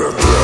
Death